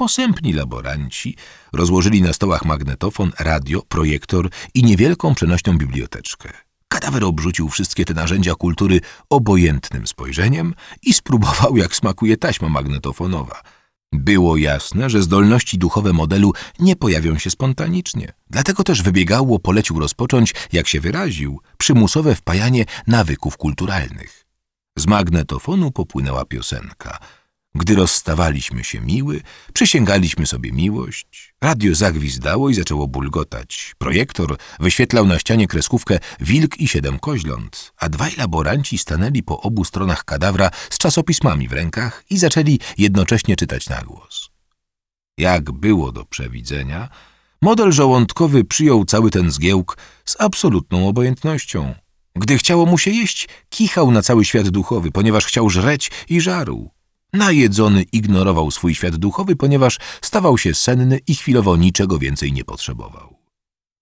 Posępni laboranci rozłożyli na stołach magnetofon, radio, projektor i niewielką przenośną biblioteczkę. Kadawer obrzucił wszystkie te narzędzia kultury obojętnym spojrzeniem i spróbował, jak smakuje taśma magnetofonowa. Było jasne, że zdolności duchowe modelu nie pojawią się spontanicznie. Dlatego też wybiegało polecił rozpocząć, jak się wyraził, przymusowe wpajanie nawyków kulturalnych. Z magnetofonu popłynęła piosenka – gdy rozstawaliśmy się miły, przysięgaliśmy sobie miłość. Radio zagwizdało i zaczęło bulgotać. Projektor wyświetlał na ścianie kreskówkę Wilk i siedem koźląt, a dwaj laboranci stanęli po obu stronach kadawra z czasopismami w rękach i zaczęli jednocześnie czytać na głos. Jak było do przewidzenia, model żołądkowy przyjął cały ten zgiełk z absolutną obojętnością. Gdy chciało mu się jeść, kichał na cały świat duchowy, ponieważ chciał żreć i żarł. Najedzony ignorował swój świat duchowy, ponieważ stawał się senny i chwilowo niczego więcej nie potrzebował.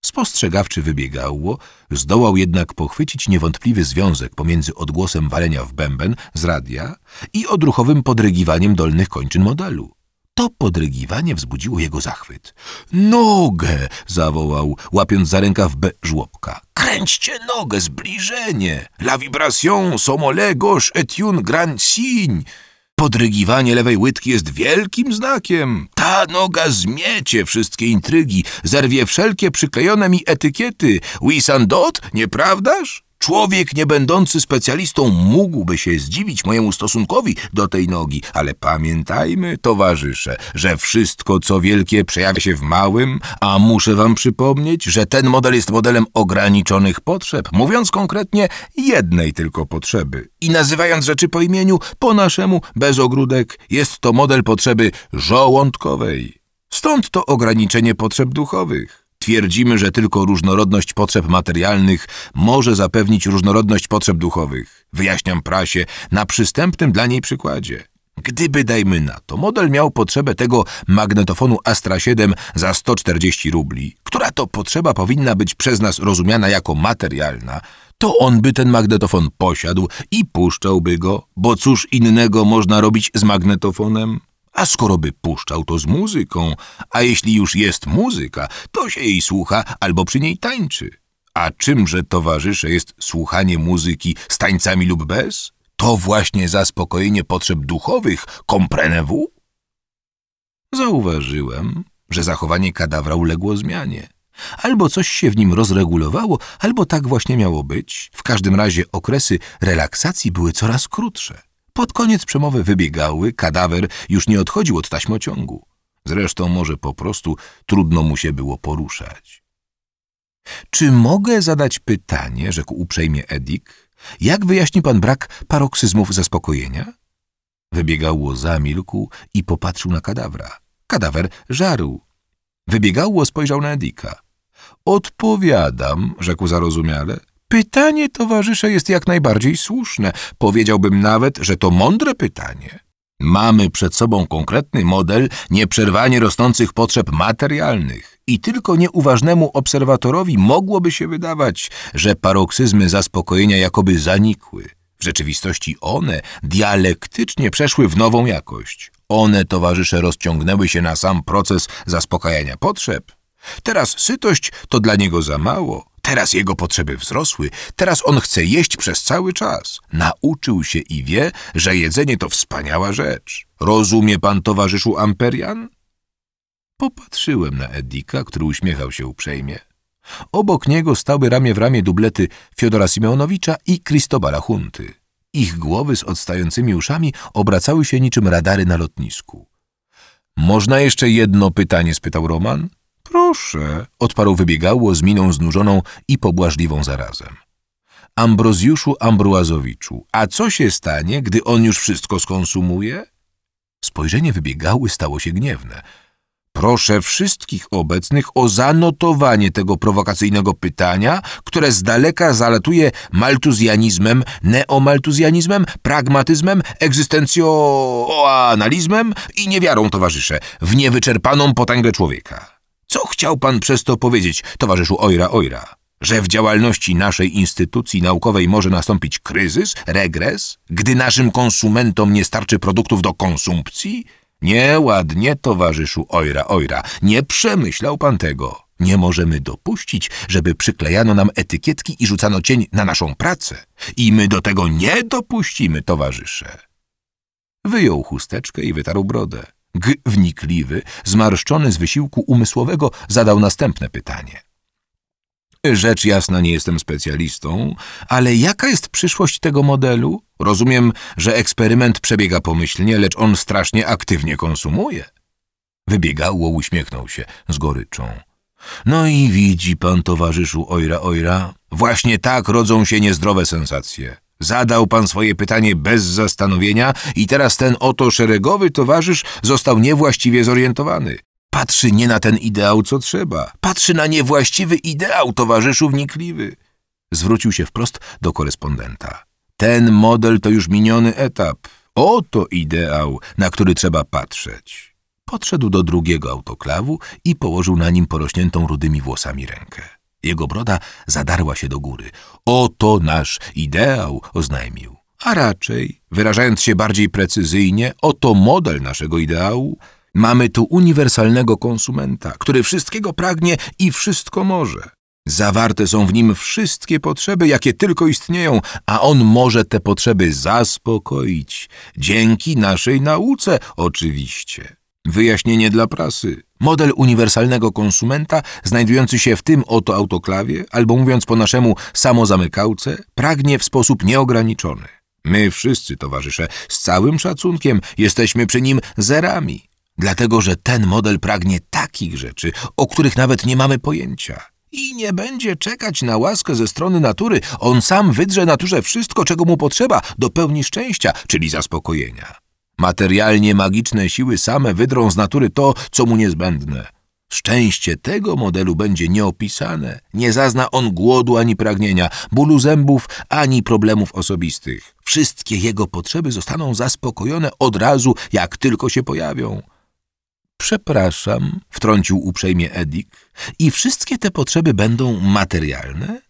Spostrzegawczy wybiegało, zdołał jednak pochwycić niewątpliwy związek pomiędzy odgłosem walenia w bęben z radia i odruchowym podrygiwaniem dolnych kończyn modelu. To podrygiwanie wzbudziło jego zachwyt. Nogę! zawołał, łapiąc za rękaw B żłobka. Kręćcie nogę, zbliżenie! La vibration, somole gauche et une grand signe! Podrygiwanie lewej łydki jest wielkim znakiem. Ta noga zmiecie wszystkie intrygi, zerwie wszelkie przyklejone mi etykiety. Wisandot, nieprawdaż? Człowiek niebędący specjalistą mógłby się zdziwić mojemu stosunkowi do tej nogi, ale pamiętajmy, towarzysze, że wszystko co wielkie przejawia się w małym, a muszę wam przypomnieć, że ten model jest modelem ograniczonych potrzeb, mówiąc konkretnie jednej tylko potrzeby. I nazywając rzeczy po imieniu, po naszemu, bez ogródek, jest to model potrzeby żołądkowej. Stąd to ograniczenie potrzeb duchowych. Twierdzimy, że tylko różnorodność potrzeb materialnych może zapewnić różnorodność potrzeb duchowych. Wyjaśniam prasie na przystępnym dla niej przykładzie. Gdyby, dajmy na to, model miał potrzebę tego magnetofonu Astra 7 za 140 rubli, która to potrzeba powinna być przez nas rozumiana jako materialna, to on by ten magnetofon posiadł i puszczałby go, bo cóż innego można robić z magnetofonem? A skoro by puszczał to z muzyką, a jeśli już jest muzyka, to się jej słucha albo przy niej tańczy. A czymże towarzysze jest słuchanie muzyki z tańcami lub bez? To właśnie zaspokojenie potrzeb duchowych, comprenez-vous? Zauważyłem, że zachowanie kadawra uległo zmianie. Albo coś się w nim rozregulowało, albo tak właśnie miało być. W każdym razie okresy relaksacji były coraz krótsze. Pod koniec przemowy wybiegały, kadawer już nie odchodził od taśmociągu. Zresztą może po prostu trudno mu się było poruszać. Czy mogę zadać pytanie, rzekł uprzejmie Edik, jak wyjaśni pan brak paroksyzmów zaspokojenia? Wybiegało zamilkł i popatrzył na kadawra. Kadawer żarł. Wybiegało spojrzał na Edika. Odpowiadam, rzekł zarozumiale, Pytanie, towarzysze, jest jak najbardziej słuszne. Powiedziałbym nawet, że to mądre pytanie. Mamy przed sobą konkretny model nieprzerwanie rosnących potrzeb materialnych i tylko nieuważnemu obserwatorowi mogłoby się wydawać, że paroksyzmy zaspokojenia jakoby zanikły. W rzeczywistości one dialektycznie przeszły w nową jakość. One, towarzysze, rozciągnęły się na sam proces zaspokajania potrzeb. Teraz sytość to dla niego za mało, Teraz jego potrzeby wzrosły, teraz on chce jeść przez cały czas. Nauczył się i wie, że jedzenie to wspaniała rzecz. Rozumie pan, towarzyszu Amperian? Popatrzyłem na Edika, który uśmiechał się uprzejmie. Obok niego stały ramię w ramię dublety Fiodora Simeonowicza i Kristobala Hunty. Ich głowy z odstającymi uszami obracały się niczym radary na lotnisku. Można jeszcze jedno pytanie? spytał Roman. Proszę, odparł wybiegało z miną znużoną i pobłażliwą zarazem. Ambrozjuszu Ambruazowiczu, a co się stanie, gdy on już wszystko skonsumuje? Spojrzenie wybiegały stało się gniewne. Proszę wszystkich obecnych o zanotowanie tego prowokacyjnego pytania, które z daleka zalatuje maltuzjanizmem, neomaltuzjanizmem, pragmatyzmem, egzystencjoanalizmem i niewiarą, towarzysze, w niewyczerpaną potęgę człowieka. Co chciał pan przez to powiedzieć, towarzyszu Ojra Ojra? Że w działalności naszej instytucji naukowej może nastąpić kryzys, regres, gdy naszym konsumentom nie starczy produktów do konsumpcji? Nieładnie, towarzyszu Ojra Ojra, nie przemyślał pan tego. Nie możemy dopuścić, żeby przyklejano nam etykietki i rzucano cień na naszą pracę. I my do tego nie dopuścimy, towarzysze. Wyjął chusteczkę i wytarł brodę. G wnikliwy, zmarszczony z wysiłku umysłowego, zadał następne pytanie. Rzecz jasna, nie jestem specjalistą, ale jaka jest przyszłość tego modelu? Rozumiem, że eksperyment przebiega pomyślnie, lecz on strasznie aktywnie konsumuje. Wybiegało, uśmiechnął się z goryczą. No i widzi pan, towarzyszu Ojra Ojra, właśnie tak rodzą się niezdrowe sensacje. Zadał pan swoje pytanie bez zastanowienia i teraz ten oto szeregowy towarzysz został niewłaściwie zorientowany. Patrzy nie na ten ideał, co trzeba. Patrzy na niewłaściwy ideał, towarzyszu wnikliwy. Zwrócił się wprost do korespondenta. Ten model to już miniony etap. Oto ideał, na który trzeba patrzeć. Podszedł do drugiego autoklawu i położył na nim porośniętą rudymi włosami rękę. Jego broda zadarła się do góry. Oto nasz ideał, oznajmił. A raczej, wyrażając się bardziej precyzyjnie, oto model naszego ideału. Mamy tu uniwersalnego konsumenta, który wszystkiego pragnie i wszystko może. Zawarte są w nim wszystkie potrzeby, jakie tylko istnieją, a on może te potrzeby zaspokoić. Dzięki naszej nauce, oczywiście. Wyjaśnienie dla prasy. Model uniwersalnego konsumenta, znajdujący się w tym oto autoklawie, albo mówiąc po naszemu samozamykałce, pragnie w sposób nieograniczony. My wszyscy, towarzysze, z całym szacunkiem jesteśmy przy nim zerami, dlatego że ten model pragnie takich rzeczy, o których nawet nie mamy pojęcia. I nie będzie czekać na łaskę ze strony natury. On sam wydrze naturze wszystko, czego mu potrzeba do pełni szczęścia, czyli zaspokojenia. Materialnie magiczne siły same wydrą z natury to, co mu niezbędne. Szczęście tego modelu będzie nieopisane. Nie zazna on głodu ani pragnienia, bólu zębów ani problemów osobistych. Wszystkie jego potrzeby zostaną zaspokojone od razu, jak tylko się pojawią. Przepraszam, wtrącił uprzejmie Edik. I wszystkie te potrzeby będą materialne?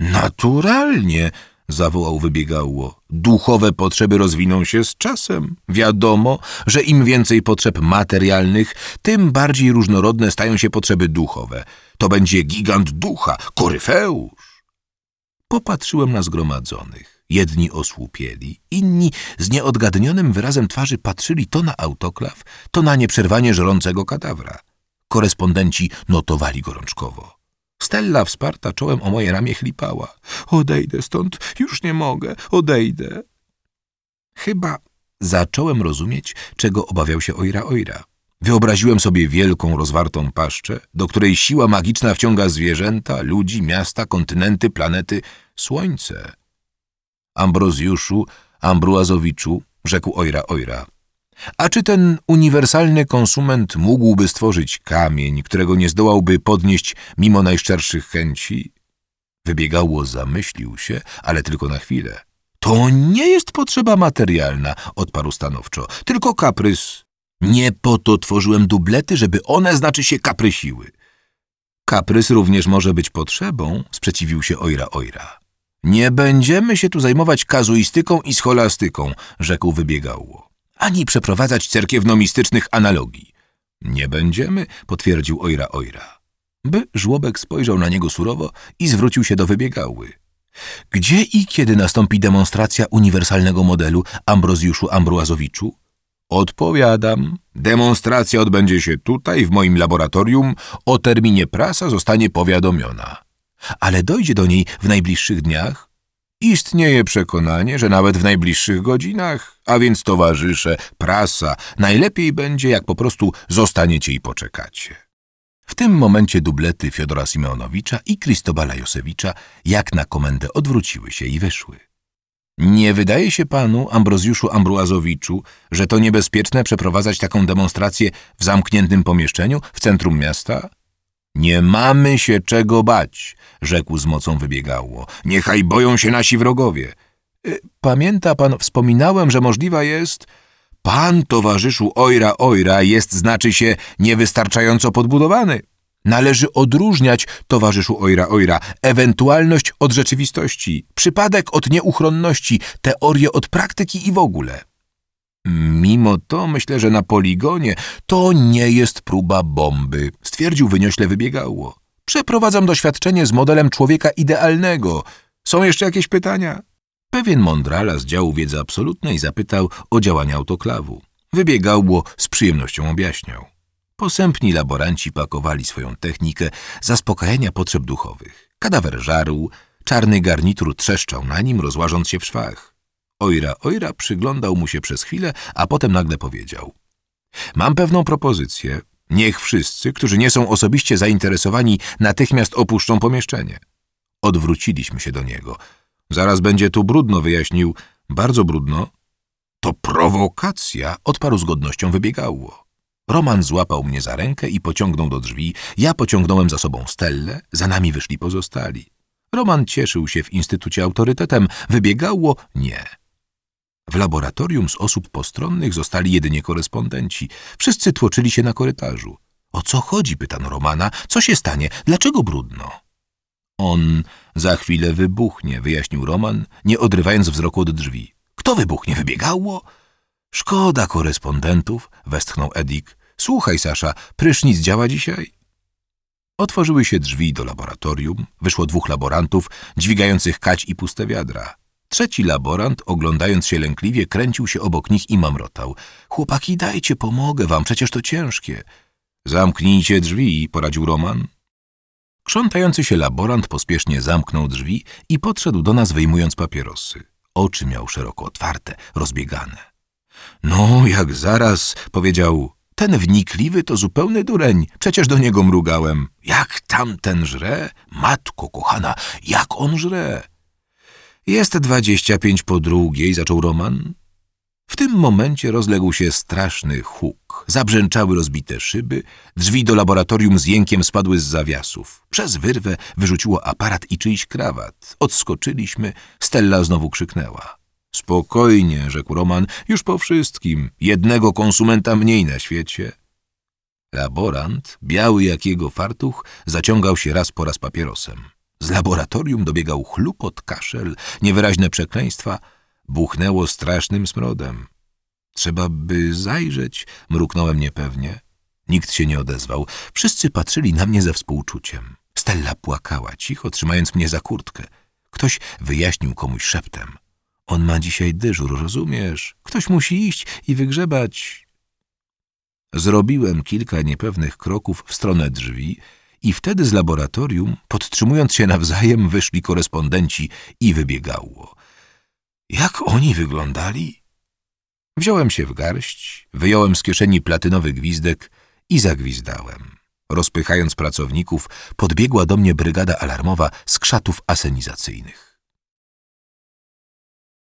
Naturalnie, zawołał wybiegało. Duchowe potrzeby rozwiną się z czasem. Wiadomo, że im więcej potrzeb materialnych, tym bardziej różnorodne stają się potrzeby duchowe. To będzie gigant ducha, koryfeusz. Popatrzyłem na zgromadzonych. Jedni osłupieli, inni z nieodgadnionym wyrazem twarzy patrzyli to na autoklaw, to na nieprzerwanie żrącego kadawra. Korespondenci notowali gorączkowo. Stella wsparta czołem o moje ramię chlipała. Odejdę stąd, już nie mogę, odejdę. Chyba zacząłem rozumieć, czego obawiał się Ojra Ojra. Wyobraziłem sobie wielką, rozwartą paszczę, do której siła magiczna wciąga zwierzęta, ludzi, miasta, kontynenty, planety, słońce. Ambrozjuszu, Ambruazowiczu, rzekł Ojra Ojra, a czy ten uniwersalny konsument mógłby stworzyć kamień, którego nie zdołałby podnieść mimo najszczerszych chęci? Wybiegało, zamyślił się, ale tylko na chwilę. To nie jest potrzeba materialna, odparł stanowczo, tylko kaprys. Nie po to tworzyłem dublety, żeby one, znaczy się, kaprysiły. Kaprys również może być potrzebą, sprzeciwił się Ojra Ojra. Nie będziemy się tu zajmować kazuistyką i scholastyką, rzekł wybiegało ani przeprowadzać cerkiewno-mistycznych analogii. Nie będziemy, potwierdził Ojra Ojra. By żłobek spojrzał na niego surowo i zwrócił się do wybiegały. Gdzie i kiedy nastąpi demonstracja uniwersalnego modelu Ambrozjuszu Ambruazowiczu? Odpowiadam. Demonstracja odbędzie się tutaj, w moim laboratorium. O terminie prasa zostanie powiadomiona. Ale dojdzie do niej w najbliższych dniach? Istnieje przekonanie, że nawet w najbliższych godzinach, a więc towarzysze, prasa, najlepiej będzie, jak po prostu zostaniecie i poczekacie. W tym momencie dublety Fiodora Simeonowicza i Kristobala Josewicza jak na komendę odwróciły się i wyszły. Nie wydaje się panu, Ambrozjuszu Ambruazowiczu, że to niebezpieczne przeprowadzać taką demonstrację w zamkniętym pomieszczeniu w centrum miasta? Nie mamy się czego bać, rzekł z mocą wybiegało. Niechaj boją się nasi wrogowie. Y, pamięta pan, wspominałem, że możliwa jest... Pan, towarzyszu Ojra Ojra, jest, znaczy się, niewystarczająco podbudowany. Należy odróżniać, towarzyszu Ojra Ojra, ewentualność od rzeczywistości, przypadek od nieuchronności, teorię od praktyki i w ogóle. Mimo to myślę, że na poligonie to nie jest próba bomby, stwierdził wyniośle wybiegało. Przeprowadzam doświadczenie z modelem człowieka idealnego. Są jeszcze jakieś pytania? Pewien mądrala z działu wiedzy absolutnej zapytał o działanie autoklawu. Wybiegało z przyjemnością objaśniał. Posępni laboranci pakowali swoją technikę zaspokajania potrzeb duchowych. Kadawer żarł, czarny garnitur trzeszczał na nim, rozłażąc się w szwach. Ojra, ojra przyglądał mu się przez chwilę, a potem nagle powiedział. Mam pewną propozycję. Niech wszyscy, którzy nie są osobiście zainteresowani, natychmiast opuszczą pomieszczenie. Odwróciliśmy się do niego. Zaraz będzie tu brudno, wyjaśnił. Bardzo brudno. To prowokacja, odparł z godnością wybiegało. Roman złapał mnie za rękę i pociągnął do drzwi. Ja pociągnąłem za sobą Stellę, za nami wyszli pozostali. Roman cieszył się w instytucie autorytetem, wybiegało nie. W laboratorium z osób postronnych zostali jedynie korespondenci. Wszyscy tłoczyli się na korytarzu. O co chodzi? pytano Romana. Co się stanie? Dlaczego brudno? On za chwilę wybuchnie, wyjaśnił Roman, nie odrywając wzroku od drzwi. Kto wybuchnie? Wybiegało? Szkoda korespondentów, westchnął Edik. Słuchaj, Sasza, prysznic działa dzisiaj? Otworzyły się drzwi do laboratorium, wyszło dwóch laborantów, dźwigających kać i puste wiadra. Trzeci laborant, oglądając się lękliwie, kręcił się obok nich i mamrotał. Chłopaki, dajcie, pomogę wam, przecież to ciężkie. Zamknijcie drzwi, poradził Roman. Krzątający się laborant pospiesznie zamknął drzwi i podszedł do nas, wyjmując papierosy. Oczy miał szeroko otwarte, rozbiegane. No, jak zaraz, powiedział, ten wnikliwy to zupełny dureń, przecież do niego mrugałem. Jak tamten żre? Matko kochana, jak on żre? Jest dwadzieścia pięć po drugiej, zaczął Roman. W tym momencie rozległ się straszny huk. Zabrzęczały rozbite szyby, drzwi do laboratorium z jękiem spadły z zawiasów. Przez wyrwę wyrzuciło aparat i czyjś krawat. Odskoczyliśmy, Stella znowu krzyknęła. Spokojnie, rzekł Roman, już po wszystkim. Jednego konsumenta mniej na świecie. Laborant, biały jak jego fartuch, zaciągał się raz po raz papierosem. Z laboratorium dobiegał chlupot, kaszel, niewyraźne przekleństwa. Buchnęło strasznym smrodem. Trzeba by zajrzeć, mruknąłem niepewnie. Nikt się nie odezwał. Wszyscy patrzyli na mnie ze współczuciem. Stella płakała cicho, trzymając mnie za kurtkę. Ktoś wyjaśnił komuś szeptem. On ma dzisiaj dyżur, rozumiesz? Ktoś musi iść i wygrzebać. Zrobiłem kilka niepewnych kroków w stronę drzwi i wtedy z laboratorium, podtrzymując się nawzajem, wyszli korespondenci i wybiegało. Jak oni wyglądali? Wziąłem się w garść, wyjąłem z kieszeni platynowy gwizdek i zagwizdałem. Rozpychając pracowników, podbiegła do mnie brygada alarmowa z krzatów asenizacyjnych.